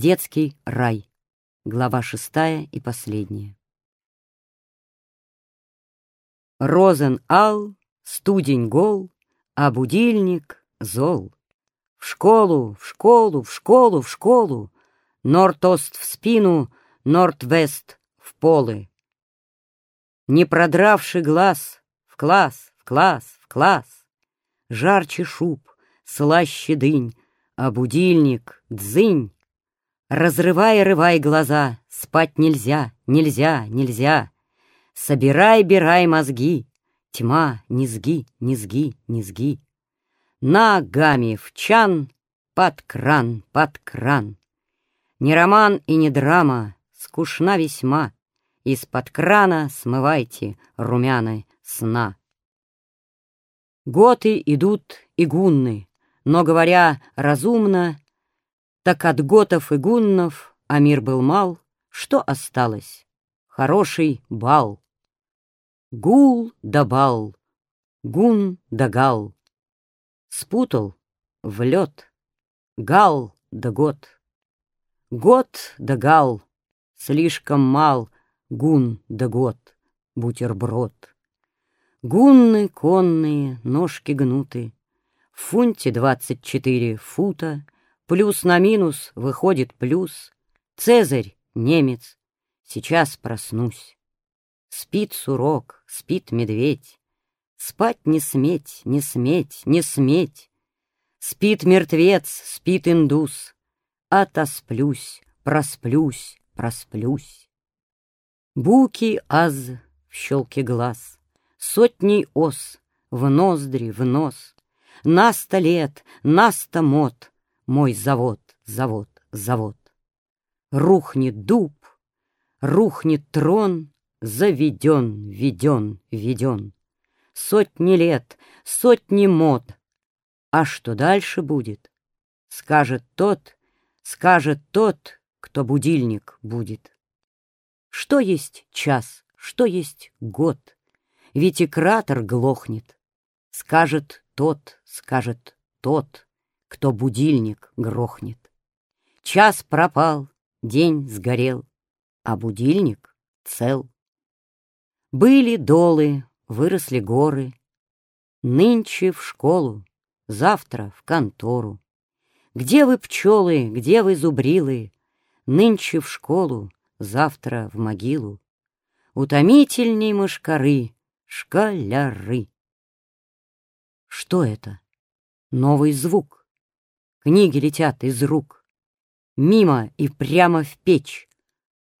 Детский рай. Глава шестая и последняя. Розен ал, студень гол, а будильник зол. В школу, в школу, в школу, в школу, Норт-Ост в спину, Норт-Вест в полы. Не продравший глаз, в класс, в класс, в класс, Жарче шуб, слаще дынь, а будильник — дзынь. Разрывай, рывай глаза, спать нельзя, нельзя, нельзя. Собирай, бирай мозги, тьма, низги, низги, низги. Ногами в чан, под кран, под кран. Не роман и не драма, скучна весьма. Из-под крана смывайте румяны сна. Готы идут и гунны, но, говоря разумно, так от готов и гуннов, а мир был мал, что осталось? Хороший бал. Гул да бал, гун да гал. Спутал в лед, гал да год. Год да гал, слишком мал, гун да год, бутерброд. Гунны конные, ножки гнуты, в фунте двадцать четыре фута, плюс на минус выходит плюс. Цезарь, немец, сейчас проснусь. Спит сурок, спит медведь, спать не сметь, не сметь, не сметь. Спит мертвец, спит индус, отосплюсь, просплюсь, просплюсь. Буки аз в щелке глаз — Сотней ос в ноздри, в нос. На сто лет, на сто мод Мой завод, завод, завод. Рухнет дуб, рухнет трон, Заведен, веден, веден. Сотни лет, сотни мод. А что дальше будет? Скажет тот, скажет тот, кто будильник будет. Что есть час, что есть год? ведь и кратер глохнет. Скажет тот, скажет тот, кто будильник грохнет. Час пропал, день сгорел, а будильник цел. Были долы, выросли горы, Нынче в школу, завтра в контору. Где вы, пчелы, где вы, зубрилы? Нынче в школу, завтра в могилу. Утомительней мышкары Школяры. Что это? Новый звук. Книги летят из рук. Мимо и прямо в печь.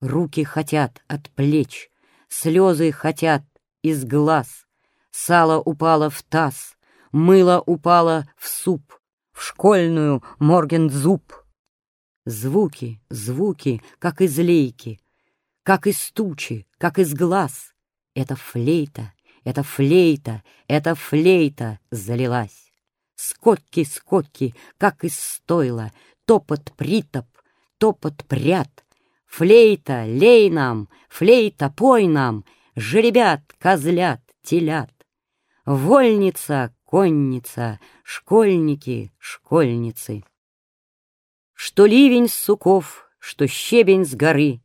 Руки хотят от плеч, Слезы хотят из глаз. Сало упало в таз, Мыло упало в суп, В школьную моргензуб. Звуки, звуки, как из лейки, Как из тучи, как из глаз. Это флейта, эта флейта, эта флейта залилась. Скотки, скотки, как из стойла, Топот притоп, топот пряд. Флейта, лей нам, флейта, пой нам, Жеребят, козлят, телят. Вольница, конница, школьники, школьницы. Что ливень с суков, что щебень с горы,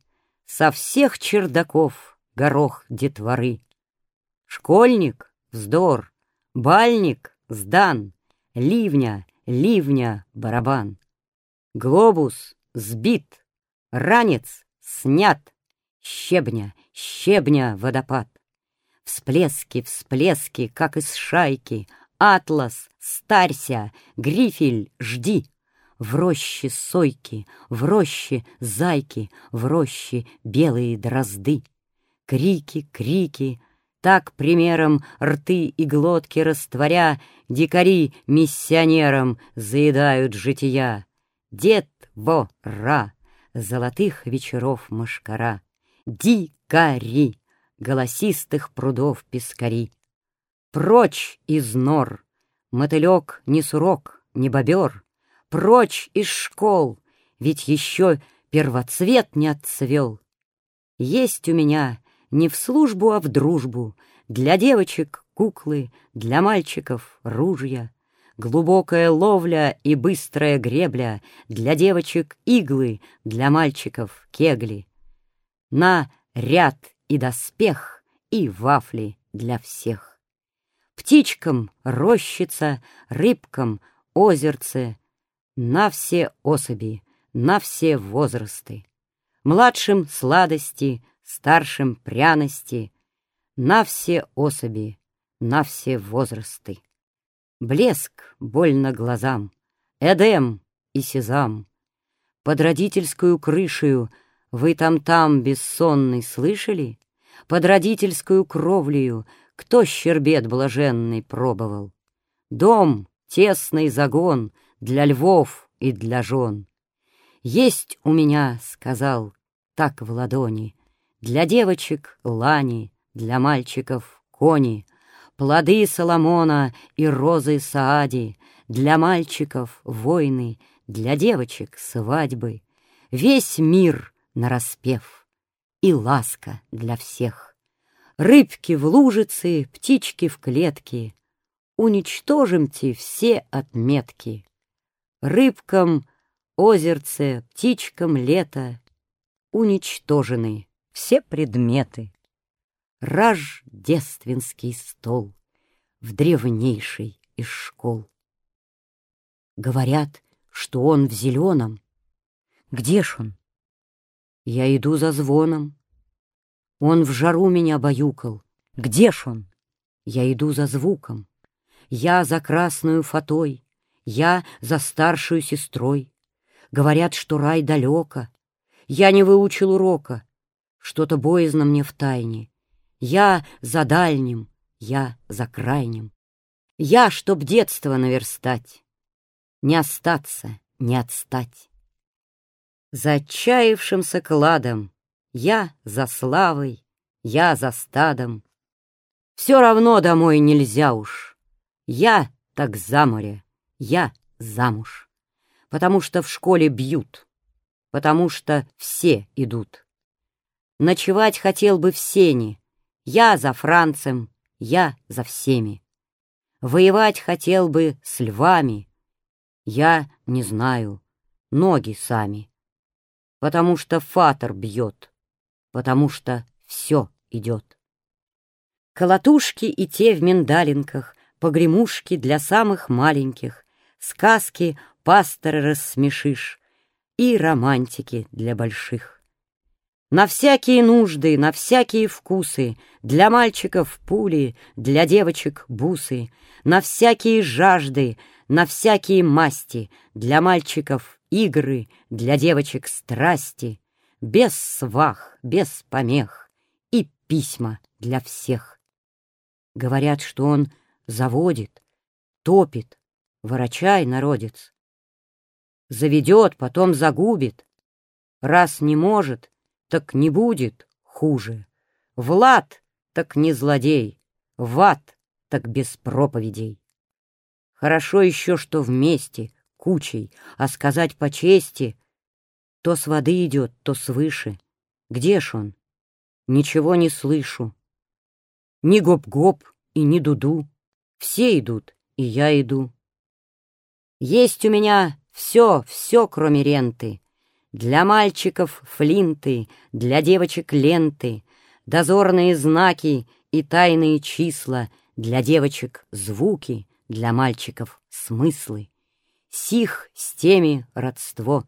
Со всех чердаков горох детворы. Школьник — вздор, бальник — сдан, Ливня, ливня, барабан. Глобус сбит, ранец снят, Щебня, щебня, водопад. Всплески, всплески, как из шайки, Атлас, старься, грифель, жди. В роще сойки, в роще зайки, В роще белые дрозды. Крики, крики, так примером рты и глотки растворя, Дикари миссионерам заедают жития. Дед вора, золотых вечеров мошкара, Дикари, голосистых прудов пескари. Прочь из нор, мотылек не сурок, не бобер, Прочь из школ, ведь еще первоцвет не отцвел. Есть у меня не в службу, а в дружбу. Для девочек — куклы, для мальчиков — ружья. глубокая ловля и быстрая гребля, для девочек иглы, для мальчиков кегли. На ряд и доспех, и вафли для всех. Птичкам рощица, рыбкам озерце, на все особи, на все возрасты. Младшим сладости, старшим пряности, на все особи, на все возрасты. Блеск больно глазам, Эдем и Сезам. Под родительскую крышею вы там-там бессонный слышали? Под родительскую кровлею кто щербет блаженный пробовал? Дом, тесный загон для львов и для жен. Есть у меня, сказал, так в ладони, для девочек лани, для мальчиков кони, плоды Соломона и розы Саади, для мальчиков войны, для девочек свадьбы, весь мир нараспев и ласка для всех. Рыбки в лужице, птички в клетке, уничтожимте все отметки. Рыбкам озерце, птичкам лето уничтожены все предметы рождественский стол в древнейшей из школ. Говорят, что он в зеленом. Где ж он? Я иду за звоном. Он в жару меня баюкал. Где ж он? Я иду за звуком. Я за красную фатой, я за старшую сестрой. Говорят, что рай далеко. Я не выучил урока. Что-то боязно мне в тайне. Я за дальним, я за крайним. Я, чтоб детство наверстать, Не остаться, не отстать. За отчаявшимся кладом Я за славой, я за стадом. Все равно домой нельзя уж. Я так за море, я замуж. Потому что в школе бьют, потому что все идут. Ночевать хотел бы в сене, я за Францем, я за всеми. Воевать хотел бы с львами. Я не знаю, ноги сами. Потому что фатер бьет, потому что все идет. Колотушки и те в миндалинках, Погремушки для самых маленьких, Сказки пастора рассмешишь И романтики для больших. На всякие нужды, на всякие вкусы, Для мальчиков пули, для девочек бусы, На всякие жажды, на всякие масти, Для мальчиков игры, для девочек страсти, Без свах, без помех и письма для всех. Говорят, что он заводит, топит, ворочай, народец. Заведет, потом загубит. Раз не может, так не будет хуже. Влад так не злодей, в ад так без проповедей. Хорошо еще, что вместе, кучей, а сказать по чести, то с воды идет, то свыше. Где ж он? Ничего не слышу. Ни гоп-гоп и ни дуду. Все идут, и я иду. Есть у меня все, все, кроме ренты. Для мальчиков флинты, для девочек ленты, Дозорные знаки и тайные числа, Для девочек звуки, для мальчиков смыслы. Сих с теми родство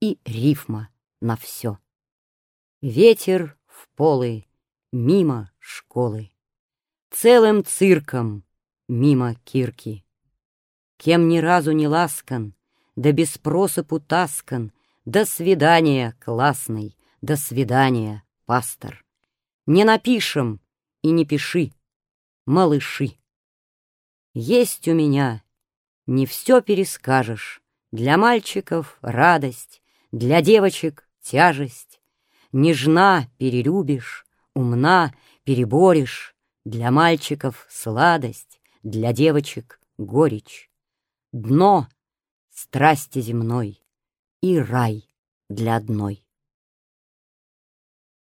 и рифма на все. Ветер в полы, мимо школы, Целым цирком мимо кирки. Кем ни разу не ласкан, да без просыпу таскан — до свидания, классный, до свидания, пастор. Не напишем и не пиши, малыши. Есть у меня, не все перескажешь, Для мальчиков радость, для девочек тяжесть. Нежна перелюбишь, умна переборешь, Для мальчиков сладость, для девочек горечь. Дно страсти земной, и рай для одной.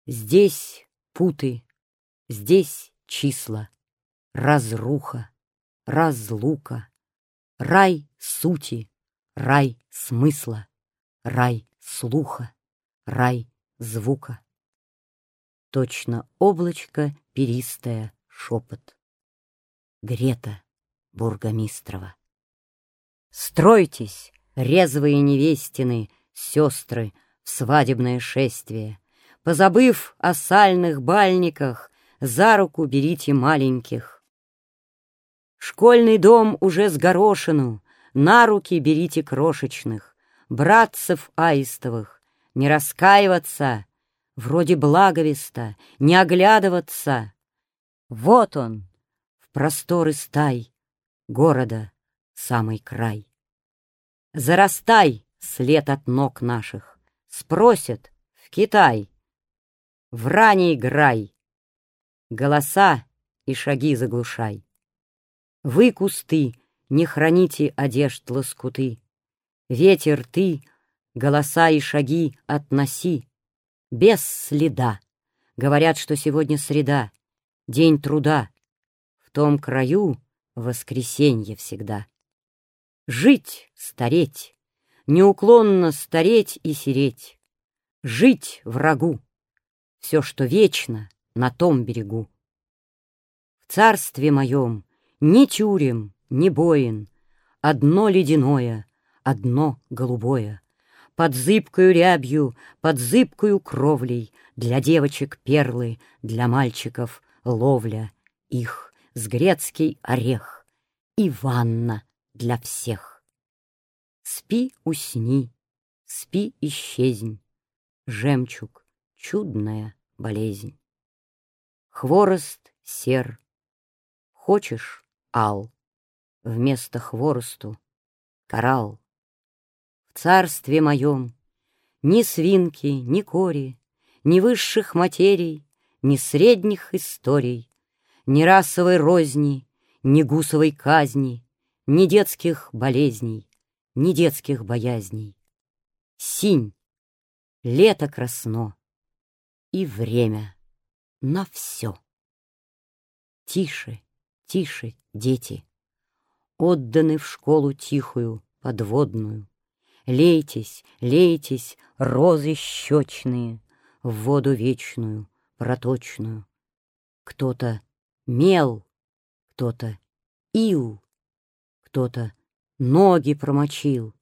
Здесь путы, здесь числа, разруха, разлука, Рай сути, рай смысла, рай слуха, рай звука. Точно облачко перистое шепот. Грета Бургомистрова. Стройтесь, резвые невестины, сестры, в свадебное шествие. Позабыв о сальных бальниках, за руку берите маленьких. Школьный дом уже с горошину, на руки берите крошечных, братцев аистовых, не раскаиваться, вроде благовеста, не оглядываться. Вот он, в просторы стай, города самый край. Зарастай след от ног наших, спросят в Китай. В ранний грай, голоса и шаги заглушай. Вы, кусты, не храните одежд лоскуты, Ветер ты, голоса и шаги относи, без следа. Говорят, что сегодня среда, день труда. В том краю воскресенье всегда. Жить, стареть, неуклонно стареть и сереть. Жить врагу, все, что вечно, на том берегу. В царстве моем ни тюрем, ни боин, Одно ледяное, одно голубое. Под зыбкою рябью, под зыбкою кровлей Для девочек перлы, для мальчиков ловля Их с грецкий орех и ванна для всех. Спи, усни, спи, исчезнь, Жемчуг, чудная болезнь. Хворост сер, хочешь ал, Вместо хворосту коралл. В царстве моем ни свинки, ни кори, Ни высших материй, ни средних историй, Ни расовой розни, ни гусовой казни, Ни детских болезней, ни детских боязней. Синь, лето красно и время на все. Тише, тише, дети, отданы в школу тихую, подводную. Лейтесь, лейтесь, розы щечные, В воду вечную, проточную. Кто-то мел, кто-то ил, Кто-то ноги промочил,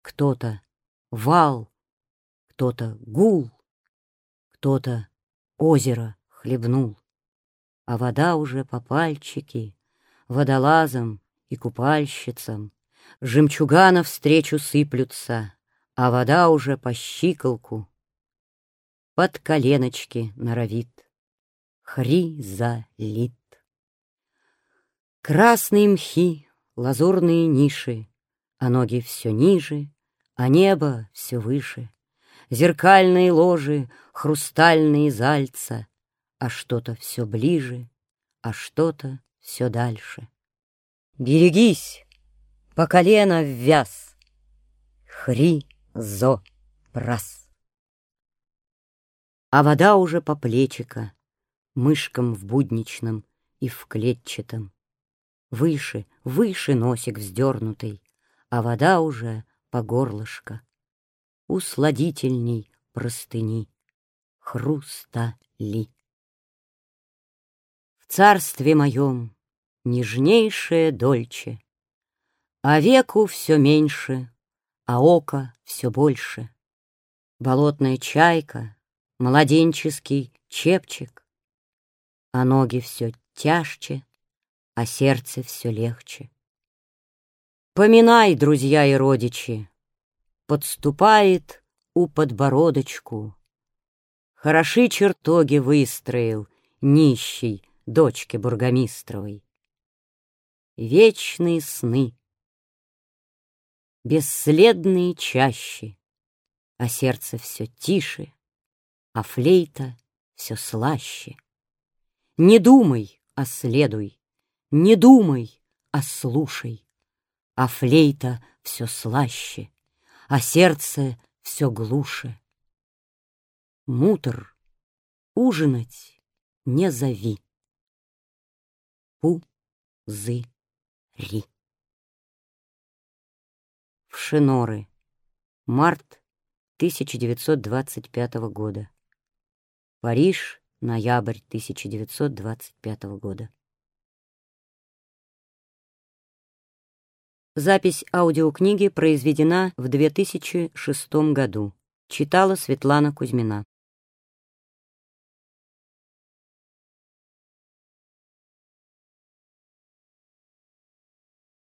Кто-то вал, кто-то гул, Кто-то озеро хлебнул, А вода уже по пальчики Водолазам и купальщицам, Жемчуга навстречу сыплются, А вода уже по щиколку Под коленочки норовит. Хризалит. Красные мхи, лазурные ниши, А ноги все ниже, а небо все выше. Зеркальные ложи, хрустальные зальца, А что-то все ближе, а что-то все дальше. Берегись, по колено ввяз. Хри-зо прас. А вода уже по плечика, Мышкам в будничном и в клетчатом. Выше, выше носик вздернутый, А вода уже по горлышко. Усладительней простыни, хрустали. В царстве моем нежнейшее дольче, а веку все меньше, а око все больше. Болотная чайка, младенческий чепчик, а ноги все тяжче, а сердце все легче. Поминай, друзья и родичи, подступает у подбородочку. Хороши чертоги выстроил нищий дочке бургомистровой. Вечные сны бесследные чаще, А сердце все тише, а флейта все слаще. Не думай, а следуй, не думай, а слушай, А флейта все слаще, а сердце все глуше. Мутр, ужинать не зови. Пу-зы-ри. в Шиноры. Март 1925 года. Париж, ноябрь 1925 года. Запись аудиокниги произведена в 2006 году. Читала Светлана Кузьмина.